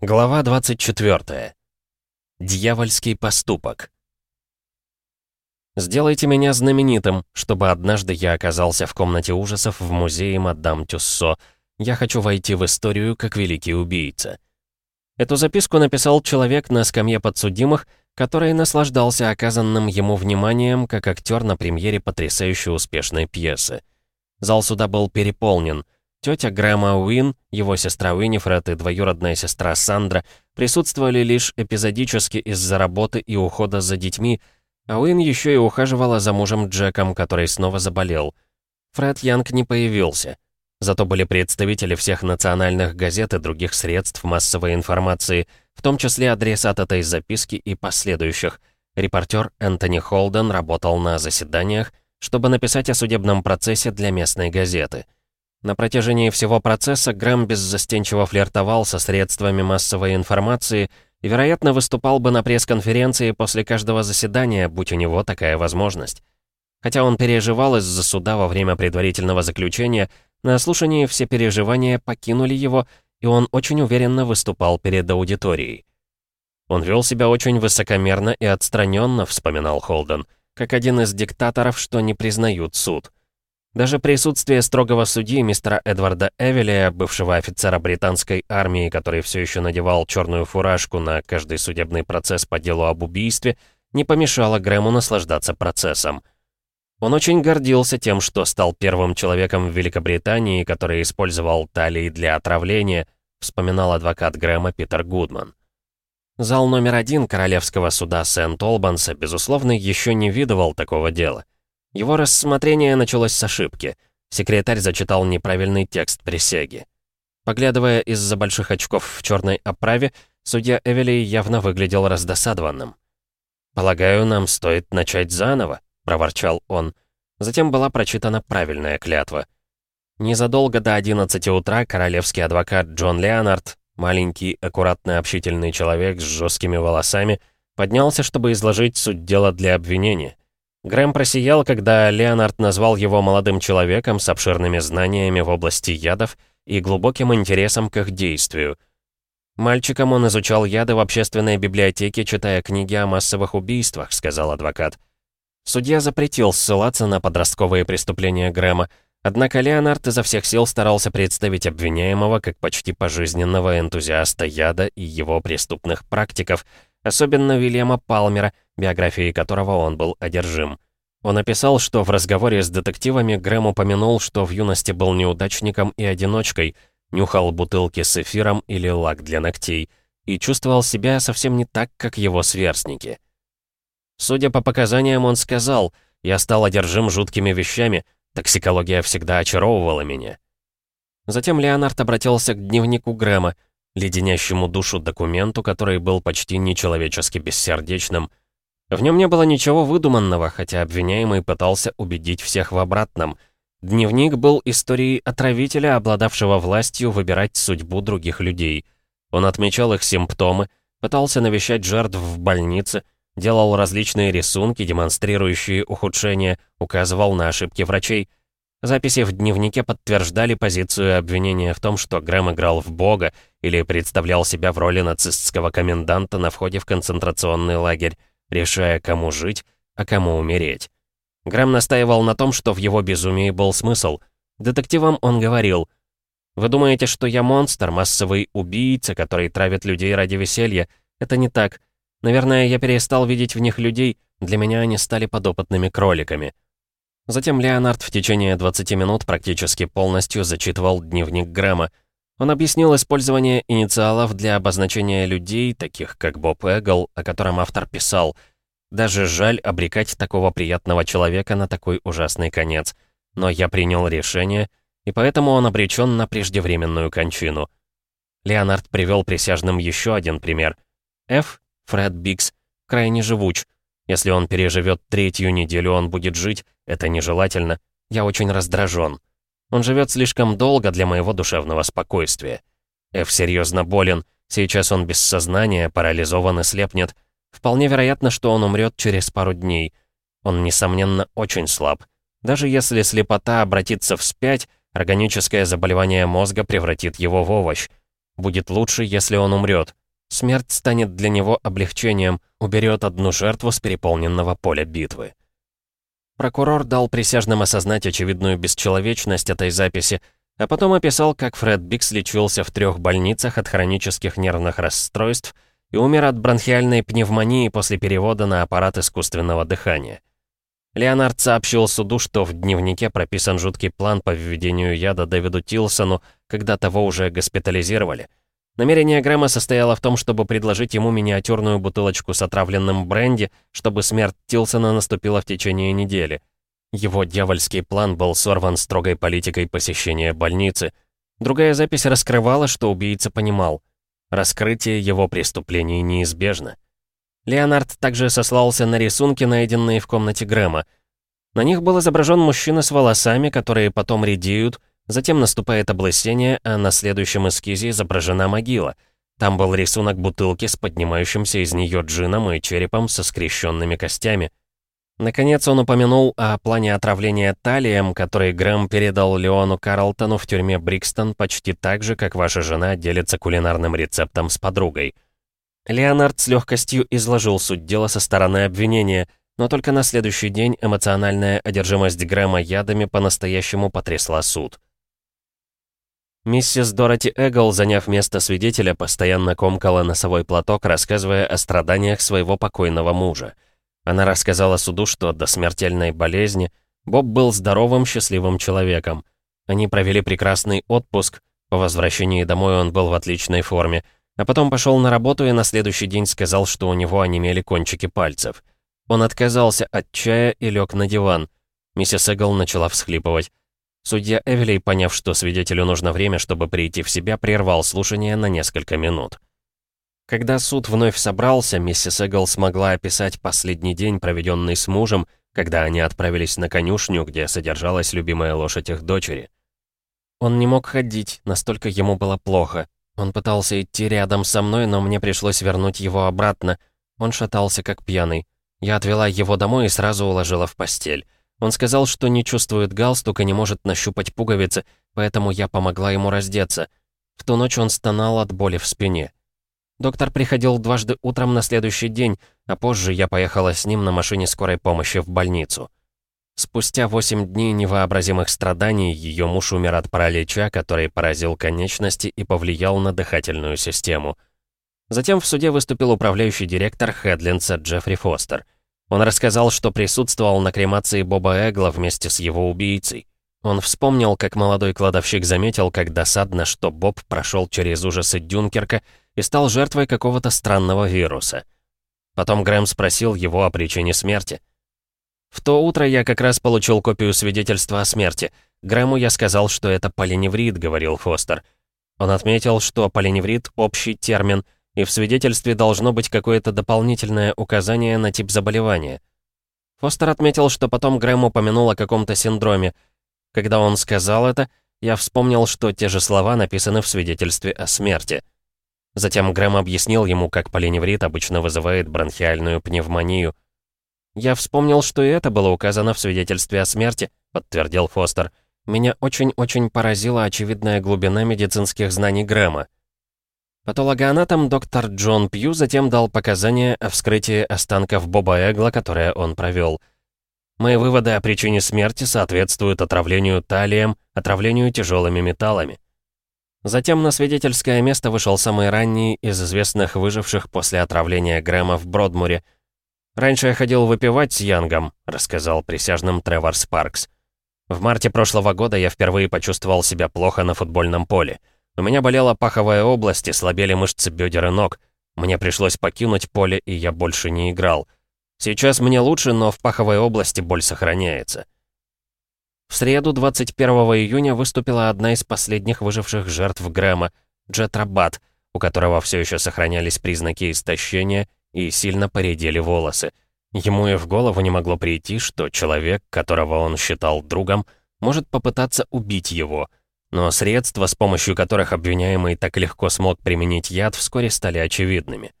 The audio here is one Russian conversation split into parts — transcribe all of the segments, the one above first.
Глава 24. Дьявольский поступок. Сделайте меня знаменитым, чтобы однажды я оказался в комнате ужасов в музее Мадам Тюссо. Я хочу войти в историю как великий убийца. Эту записку написал человек на скамье подсудимых, который наслаждался оказанным ему вниманием как актер на премьере потрясающе успешной пьесы. Зал суда был переполнен — Тетя Грэма Уин, его сестра Уинифред и двоюродная сестра Сандра присутствовали лишь эпизодически из-за работы и ухода за детьми, а Уин еще и ухаживала за мужем Джеком, который снова заболел. Фред Янг не появился. Зато были представители всех национальных газет и других средств массовой информации, в том числе адресат этой записки и последующих. Репортер Энтони Холден работал на заседаниях, чтобы написать о судебном процессе для местной газеты — на протяжении всего процесса Грэм беззастенчиво флиртовал со средствами массовой информации и, вероятно, выступал бы на пресс-конференции после каждого заседания, будь у него такая возможность. Хотя он переживал из-за суда во время предварительного заключения, на слушании все переживания покинули его, и он очень уверенно выступал перед аудиторией. «Он вел себя очень высокомерно и отстраненно», — вспоминал Холден, «как один из диктаторов, что не признают суд». Даже присутствие строгого судьи мистера Эдварда Эвелия, бывшего офицера британской армии, который все еще надевал черную фуражку на каждый судебный процесс по делу об убийстве, не помешало Грэму наслаждаться процессом. Он очень гордился тем, что стал первым человеком в Великобритании, который использовал талии для отравления, вспоминал адвокат Грэма Питер Гудман. Зал номер один Королевского суда Сент-Олбанса, безусловно, еще не видывал такого дела. Его рассмотрение началось с ошибки. Секретарь зачитал неправильный текст присяги. Поглядывая из-за больших очков в черной оправе, судья Эвели явно выглядел раздосадованным. «Полагаю, нам стоит начать заново», — проворчал он. Затем была прочитана правильная клятва. Незадолго до 11 утра королевский адвокат Джон Леонард, маленький, аккуратный, общительный человек с жесткими волосами, поднялся, чтобы изложить суть дела для обвинения. Грэм просиял, когда Леонард назвал его молодым человеком с обширными знаниями в области ядов и глубоким интересом к их действию. «Мальчиком он изучал яды в общественной библиотеке, читая книги о массовых убийствах», — сказал адвокат. Судья запретил ссылаться на подростковые преступления Грэма, однако Леонард изо всех сил старался представить обвиняемого как почти пожизненного энтузиаста яда и его преступных практиков — особенно Вильяма Палмера, биографией которого он был одержим. Он описал, что в разговоре с детективами Грэм упомянул, что в юности был неудачником и одиночкой, нюхал бутылки с эфиром или лак для ногтей и чувствовал себя совсем не так, как его сверстники. Судя по показаниям, он сказал, «Я стал одержим жуткими вещами, токсикология всегда очаровывала меня». Затем Леонард обратился к дневнику Грэма, леденящему душу документу, который был почти нечеловечески бессердечным. В нем не было ничего выдуманного, хотя обвиняемый пытался убедить всех в обратном. Дневник был историей отравителя, обладавшего властью выбирать судьбу других людей. Он отмечал их симптомы, пытался навещать жертв в больнице, делал различные рисунки, демонстрирующие ухудшение, указывал на ошибки врачей — Записи в дневнике подтверждали позицию обвинения в том, что Грэм играл в бога или представлял себя в роли нацистского коменданта на входе в концентрационный лагерь, решая, кому жить, а кому умереть. Грэм настаивал на том, что в его безумии был смысл. Детективам он говорил, «Вы думаете, что я монстр, массовый убийца, который травит людей ради веселья? Это не так. Наверное, я перестал видеть в них людей, для меня они стали подопытными кроликами». Затем Леонард в течение 20 минут практически полностью зачитывал дневник Грэма. Он объяснил использование инициалов для обозначения людей, таких как Боб Эгл, о котором автор писал. Даже жаль обрекать такого приятного человека на такой ужасный конец. Но я принял решение, и поэтому он обречен на преждевременную кончину. Леонард привел присяжным еще один пример. Ф. Фред Бикс крайне живуч — если он переживет третью неделю, он будет жить. Это нежелательно. Я очень раздражен. Он живет слишком долго для моего душевного спокойствия. Эф серьезно болен. Сейчас он без сознания, парализован и слепнет. Вполне вероятно, что он умрет через пару дней. Он, несомненно, очень слаб. Даже если слепота обратится вспять, органическое заболевание мозга превратит его в овощ. Будет лучше, если он умрет. Смерть станет для него облегчением, уберет одну жертву с переполненного поля битвы. Прокурор дал присяжным осознать очевидную бесчеловечность этой записи, а потом описал, как Фред Бикс лечился в трех больницах от хронических нервных расстройств и умер от бронхиальной пневмонии после перевода на аппарат искусственного дыхания. Леонард сообщил суду, что в дневнике прописан жуткий план по введению яда Дэвиду Тилсону, когда того уже госпитализировали. Намерение Грэма состояло в том, чтобы предложить ему миниатюрную бутылочку с отравленным бренди, чтобы смерть Тилсона наступила в течение недели. Его дьявольский план был сорван строгой политикой посещения больницы. Другая запись раскрывала, что убийца понимал. Раскрытие его преступлений неизбежно. Леонард также сослался на рисунки, найденные в комнате Грэма. На них был изображен мужчина с волосами, которые потом редеют, затем наступает облысение, а на следующем эскизе изображена могила. Там был рисунок бутылки с поднимающимся из нее джином и черепом со скрещенными костями. Наконец он упомянул о плане отравления талием, который Грэм передал Леону Карлтону в тюрьме Брикстон почти так же, как ваша жена делится кулинарным рецептом с подругой. Леонард с легкостью изложил суть дела со стороны обвинения, но только на следующий день эмоциональная одержимость Грэма ядами по-настоящему потрясла суд. Миссис Дороти Эгл, заняв место свидетеля, постоянно комкала носовой платок, рассказывая о страданиях своего покойного мужа. Она рассказала суду, что до смертельной болезни Боб был здоровым, счастливым человеком. Они провели прекрасный отпуск, по возвращении домой он был в отличной форме — а потом пошел на работу и на следующий день сказал, что у него онемели кончики пальцев. Он отказался от чая и лег на диван. Миссис Эгл начала всхлипывать. Судья Эвелей, поняв, что свидетелю нужно время, чтобы прийти в себя, прервал слушание на несколько минут. Когда суд вновь собрался, миссис Эгл смогла описать последний день, проведенный с мужем, когда они отправились на конюшню, где содержалась любимая лошадь их дочери. Он не мог ходить, настолько ему было плохо. Он пытался идти рядом со мной, но мне пришлось вернуть его обратно. Он шатался как пьяный. Я отвела его домой и сразу уложила в постель. Он сказал, что не чувствует галстука, не может нащупать пуговицы, поэтому я помогла ему раздеться. В ту ночь он стонал от боли в спине. Доктор приходил дважды утром на следующий день, а позже я поехала с ним на машине скорой помощи в больницу. Спустя 8 дней невообразимых страданий ее муж умер от паралича, который поразил конечности и повлиял на дыхательную систему. Затем в суде выступил управляющий директор Хедлинса Джеффри Фостер. Он рассказал, что присутствовал на кремации Боба Эгла вместе с его убийцей. Он вспомнил, как молодой кладовщик заметил, как досадно, что Боб прошел через ужасы Дюнкерка и стал жертвой какого-то странного вируса. Потом Грэм спросил его о причине смерти. В то утро я как раз получил копию свидетельства о смерти. Грэму я сказал, что это полиневрит, говорил Фостер. Он отметил, что полиневрит — общий термин, и в свидетельстве должно быть какое-то дополнительное указание на тип заболевания. Фостер отметил, что потом Грэм упомянул о каком-то синдроме. Когда он сказал это, я вспомнил, что те же слова написаны в свидетельстве о смерти. Затем Грэм объяснил ему, как полиневрит обычно вызывает бронхиальную пневмонию — «Я вспомнил, что и это было указано в свидетельстве о смерти», — подтвердил Фостер. «Меня очень-очень поразила очевидная глубина медицинских знаний Грэма». Патологоанатом доктор Джон Пью затем дал показания о вскрытии останков Боба Эгла, которое он провел. Мои выводы о причине смерти соответствуют отравлению талием, отравлению тяжелыми металлами. Затем на свидетельское место вышел самый ранний из известных выживших после отравления Грэма в Бродмуре — «Раньше я ходил выпивать с Янгом», — рассказал присяжным Тревор Спаркс. «В марте прошлого года я впервые почувствовал себя плохо на футбольном поле. У меня болела паховая область и слабели мышцы бедер и ног. Мне пришлось покинуть поле, и я больше не играл. Сейчас мне лучше, но в паховой области боль сохраняется». В среду, 21 июня, выступила одна из последних выживших жертв Грэма, Джет Рабат, у которого все еще сохранялись признаки истощения и сильно поредели волосы. Ему и в голову не могло прийти, что человек, которого он считал другом, может попытаться убить его. Но средства, с помощью которых обвиняемый так легко смог применить яд, вскоре стали очевидными.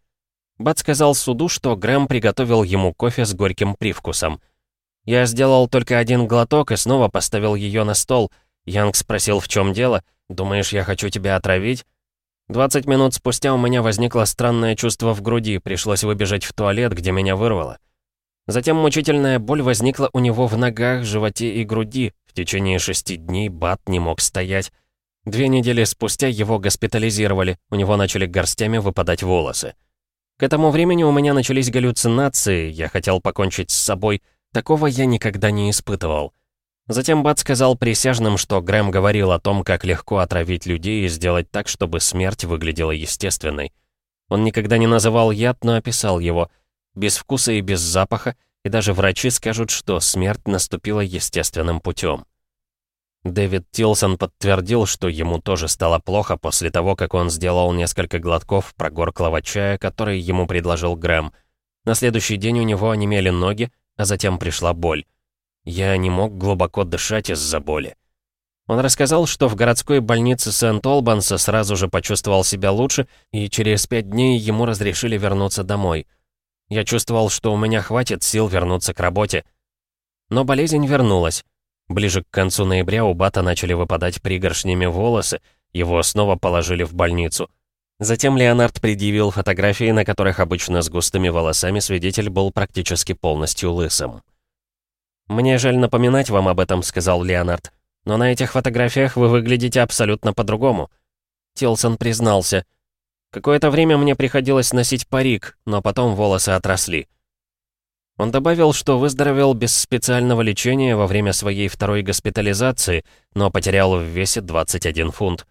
Бат сказал суду, что Грэм приготовил ему кофе с горьким привкусом. «Я сделал только один глоток и снова поставил ее на стол. Янг спросил, в чем дело. Думаешь, я хочу тебя отравить?» 20 минут спустя у меня возникло странное чувство в груди, пришлось выбежать в туалет, где меня вырвало. Затем мучительная боль возникла у него в ногах, животе и груди. Течение шести дней Бат не мог стоять. Две недели спустя его госпитализировали, у него начали горстями выпадать волосы. К этому времени у меня начались галлюцинации, я хотел покончить с собой. Такого я никогда не испытывал. Затем Бат сказал присяжным, что Грэм говорил о том, как легко отравить людей и сделать так, чтобы смерть выглядела естественной. Он никогда не называл яд, но описал его. Без вкуса и без запаха, и даже врачи скажут, что смерть наступила естественным путем. Дэвид Тилсон подтвердил, что ему тоже стало плохо после того, как он сделал несколько глотков прогорклого чая, который ему предложил Грэм. На следующий день у него онемели ноги, а затем пришла боль. Я не мог глубоко дышать из-за боли. Он рассказал, что в городской больнице Сент-Олбанса сразу же почувствовал себя лучше, и через пять дней ему разрешили вернуться домой. Я чувствовал, что у меня хватит сил вернуться к работе. Но болезнь вернулась. Ближе к концу ноября у Бата начали выпадать пригоршнями волосы, его снова положили в больницу. Затем Леонард предъявил фотографии, на которых обычно с густыми волосами свидетель был практически полностью лысым. «Мне жаль напоминать вам об этом», — сказал Леонард. «Но на этих фотографиях вы выглядите абсолютно по-другому». Тилсон признался. «Какое-то время мне приходилось носить парик, но потом волосы отросли». Он добавил, что выздоровел без специального лечения во время своей второй госпитализации, но потерял в весе 21 фунт.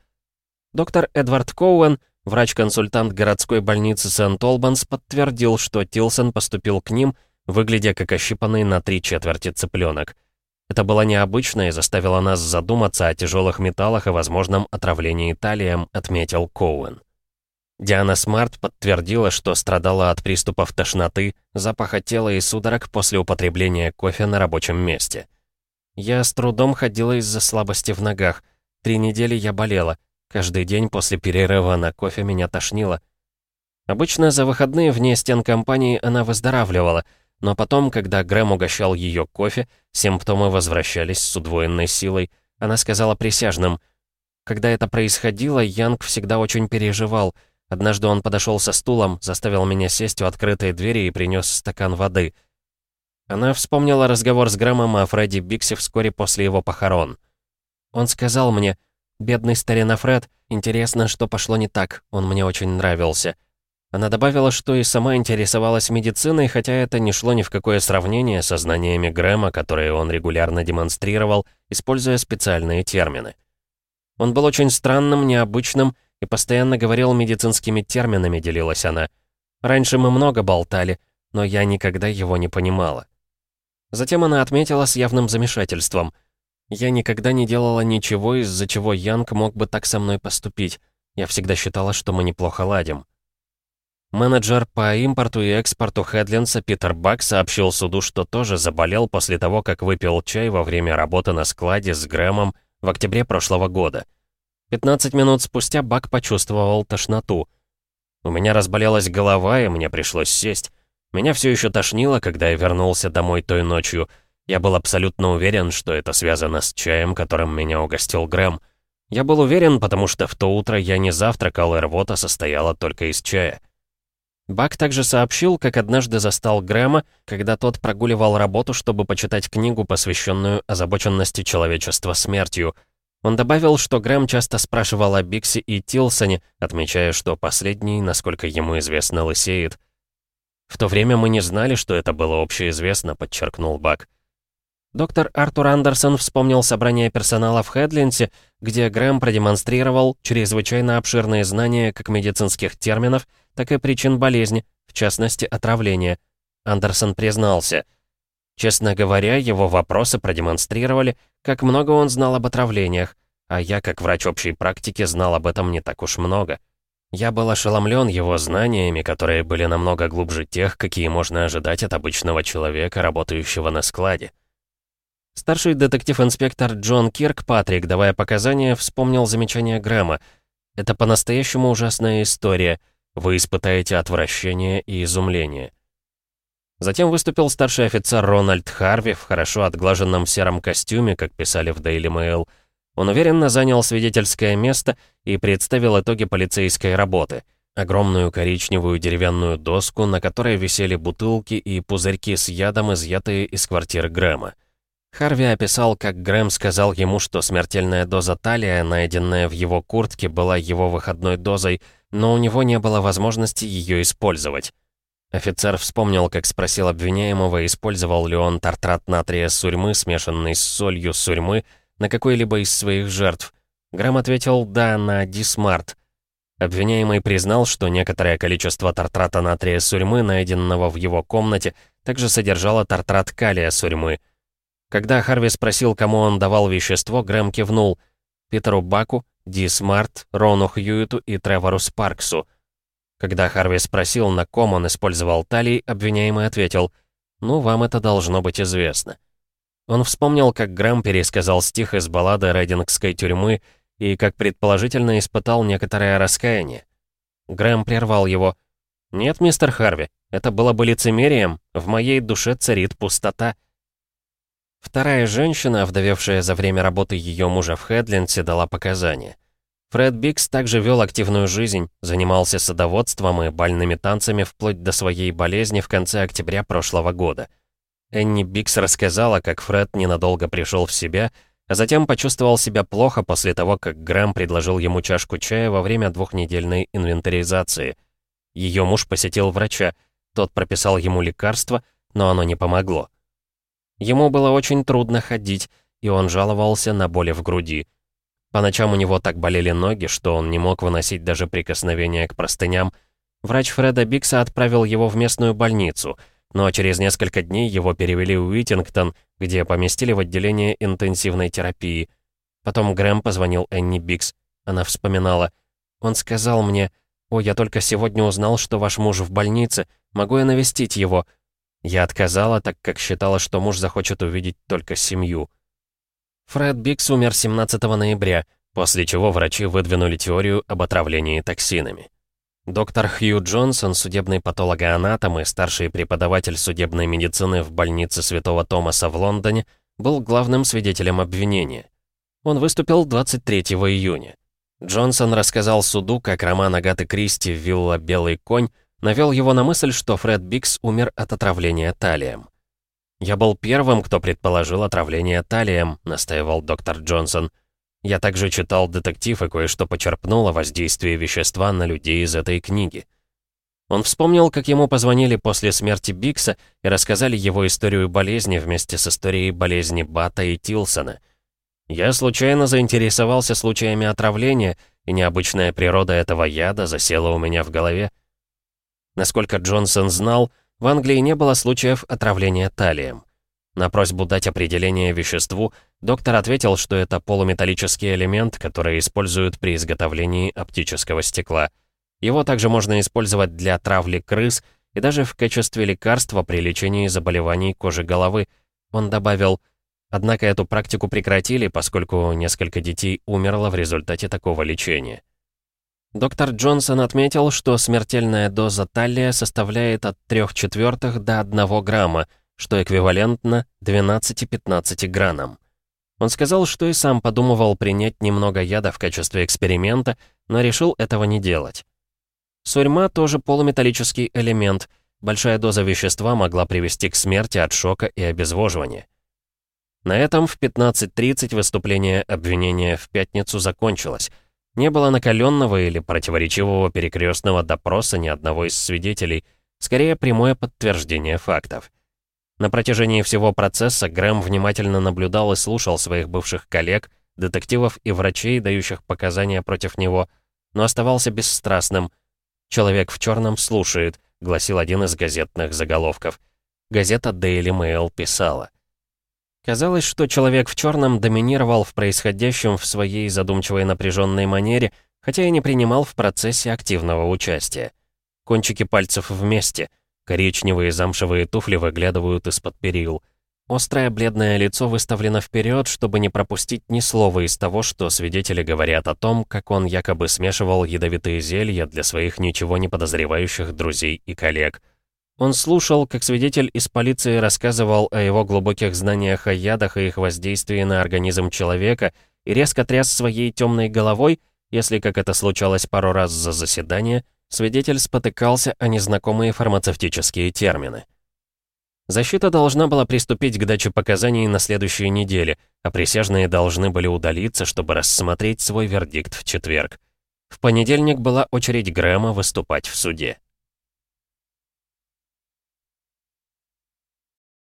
Доктор Эдвард Коуэн, врач-консультант городской больницы Сент-Олбанс, подтвердил, что Тилсон поступил к ним — выглядя как ощипанный на три четверти цыпленок. Это было необычно и заставило нас задуматься о тяжелых металлах и возможном отравлении таллием, отметил Коуэн. Диана Смарт подтвердила, что страдала от приступов тошноты, запаха тела и судорог после употребления кофе на рабочем месте. Я с трудом ходила из-за слабости в ногах. Три недели я болела. Каждый день после перерыва на кофе меня тошнило. Обычно за выходные вне стен компании она выздоравливала — но потом, когда Грэм угощал ее кофе, симптомы возвращались с удвоенной силой. Она сказала присяжным. Когда это происходило, Янг всегда очень переживал. Однажды он подошел со стулом, заставил меня сесть у открытой двери и принес стакан воды. Она вспомнила разговор с Грэмом о Фредди Биксе вскоре после его похорон. Он сказал мне, «Бедный старина Фред, интересно, что пошло не так, он мне очень нравился». Она добавила, что и сама интересовалась медициной, хотя это не шло ни в какое сравнение со знаниями Грэма, которые он регулярно демонстрировал, используя специальные термины. Он был очень странным, необычным и постоянно говорил медицинскими терминами, делилась она. Раньше мы много болтали, но я никогда его не понимала. Затем она отметила с явным замешательством. «Я никогда не делала ничего, из-за чего Янг мог бы так со мной поступить. Я всегда считала, что мы неплохо ладим». Менеджер по импорту и экспорту Хедлинса Питер Бак сообщил суду, что тоже заболел после того, как выпил чай во время работы на складе с Грэмом в октябре прошлого года. 15 минут спустя Бак почувствовал тошноту. У меня разболелась голова, и мне пришлось сесть. Меня все еще тошнило, когда я вернулся домой той ночью. Я был абсолютно уверен, что это связано с чаем, которым меня угостил Грэм. Я был уверен, потому что в то утро я не завтракал, и рвота состояла только из чая. Бак также сообщил, как однажды застал Грэма, когда тот прогуливал работу, чтобы почитать книгу, посвященную озабоченности человечества смертью. Он добавил, что Грэм часто спрашивал о Бикси и Тилсоне, отмечая, что последний, насколько ему известно, лысеет. «В то время мы не знали, что это было общеизвестно», — подчеркнул Бак. Доктор Артур Андерсон вспомнил собрание персонала в Хедлинсе, где Грэм продемонстрировал чрезвычайно обширные знания как медицинских терминов, так и причин болезни, в частности, отравления. Андерсон признался. Честно говоря, его вопросы продемонстрировали, как много он знал об отравлениях, а я, как врач общей практики, знал об этом не так уж много. Я был ошеломлен его знаниями, которые были намного глубже тех, какие можно ожидать от обычного человека, работающего на складе. Старший детектив-инспектор Джон Кирк Патрик, давая показания, вспомнил замечание Грэма. «Это по-настоящему ужасная история», вы испытаете отвращение и изумление. Затем выступил старший офицер Рональд Харви в хорошо отглаженном сером костюме, как писали в Daily Mail. Он уверенно занял свидетельское место и представил итоги полицейской работы. Огромную коричневую деревянную доску, на которой висели бутылки и пузырьки с ядом, изъятые из квартиры Грэма. Харви описал, как Грэм сказал ему, что смертельная доза талия, найденная в его куртке, была его выходной дозой, но у него не было возможности ее использовать. Офицер вспомнил, как спросил обвиняемого, использовал ли он тартрат натрия сурьмы, смешанный с солью сурьмы, на какой-либо из своих жертв. Грэм ответил «да, на Ди Смарт». Обвиняемый признал, что некоторое количество тартрата натрия сурьмы, найденного в его комнате, также содержало тартрат калия сурьмы. Когда Харви спросил, кому он давал вещество, Грэм кивнул Питеру Баку, Ди Смарт, Рону Хьюиту и Тревору Спарксу. Когда Харви спросил, на ком он использовал талий, обвиняемый ответил «Ну, вам это должно быть известно». Он вспомнил, как Грэм пересказал стих из баллады Рейдингской тюрьмы и как предположительно испытал некоторое раскаяние. Грэм прервал его. «Нет, мистер Харви, это было бы лицемерием, в моей душе царит пустота». Вторая женщина, вдовевшая за время работы ее мужа в Хедленсе, дала показания. Фред Бикс также вел активную жизнь, занимался садоводством и бальными танцами вплоть до своей болезни в конце октября прошлого года. Энни Бикс рассказала, как Фред ненадолго пришел в себя, а затем почувствовал себя плохо после того, как Грэм предложил ему чашку чая во время двухнедельной инвентаризации. Ее муж посетил врача, тот прописал ему лекарство, но оно не помогло. Ему было очень трудно ходить, и он жаловался на боли в груди. По ночам у него так болели ноги, что он не мог выносить даже прикосновения к простыням. Врач Фреда Бикса отправил его в местную больницу — но через несколько дней его перевели в Уитингтон, где поместили в отделение интенсивной терапии. Потом Грэм позвонил Энни Бикс. Она вспоминала. «Он сказал мне, «О, я только сегодня узнал, что ваш муж в больнице. Могу я навестить его?» Я отказала, так как считала, что муж захочет увидеть только семью. Фред Бикс умер 17 ноября, после чего врачи выдвинули теорию об отравлении токсинами. Доктор Хью Джонсон, судебный патологоанатом и старший преподаватель судебной медицины в больнице Святого Томаса в Лондоне, был главным свидетелем обвинения. Он выступил 23 июня. Джонсон рассказал суду, как роман Агаты Кристи «Вилла Белый конь» навел его на мысль, что Фред Бикс умер от отравления талием. «Я был первым, кто предположил отравление талием», — настаивал доктор Джонсон. Я также читал детектив и кое-что почерпнул о воздействии вещества на людей из этой книги. Он вспомнил, как ему позвонили после смерти Бикса и рассказали его историю болезни вместе с историей болезни Бата и Тилсона. Я случайно заинтересовался случаями отравления, и необычная природа этого яда засела у меня в голове. Насколько Джонсон знал, в Англии не было случаев отравления талием. На просьбу дать определение веществу, доктор ответил, что это полуметаллический элемент, который используют при изготовлении оптического стекла. Его также можно использовать для травли крыс и даже в качестве лекарства при лечении заболеваний кожи головы. Он добавил, однако эту практику прекратили, поскольку несколько детей умерло в результате такого лечения. Доктор Джонсон отметил, что смертельная доза таллия составляет от 3 четвертых до 1 грамма, что эквивалентно 12-15 гранам. Он сказал, что и сам подумывал принять немного яда в качестве эксперимента, но решил этого не делать. Сурьма тоже полуметаллический элемент. Большая доза вещества могла привести к смерти от шока и обезвоживания. На этом в 15.30 выступление обвинения в пятницу закончилось. Не было накаленного или противоречивого перекрестного допроса ни одного из свидетелей, скорее прямое подтверждение фактов. На протяжении всего процесса Грэм внимательно наблюдал и слушал своих бывших коллег, детективов и врачей, дающих показания против него, но оставался бесстрастным. «Человек в черном слушает», — гласил один из газетных заголовков. Газета Daily Mail писала. Казалось, что человек в черном доминировал в происходящем в своей задумчивой напряженной манере, хотя и не принимал в процессе активного участия. Кончики пальцев вместе — Коричневые замшевые туфли выглядывают из-под перил. Острое бледное лицо выставлено вперед, чтобы не пропустить ни слова из того, что свидетели говорят о том, как он якобы смешивал ядовитые зелья для своих ничего не подозревающих друзей и коллег. Он слушал, как свидетель из полиции рассказывал о его глубоких знаниях о ядах и их воздействии на организм человека, и резко тряс своей темной головой, если, как это случалось пару раз за заседание, свидетель спотыкался о незнакомые фармацевтические термины. Защита должна была приступить к даче показаний на следующей неделе, а присяжные должны были удалиться, чтобы рассмотреть свой вердикт в четверг. В понедельник была очередь Грэма выступать в суде.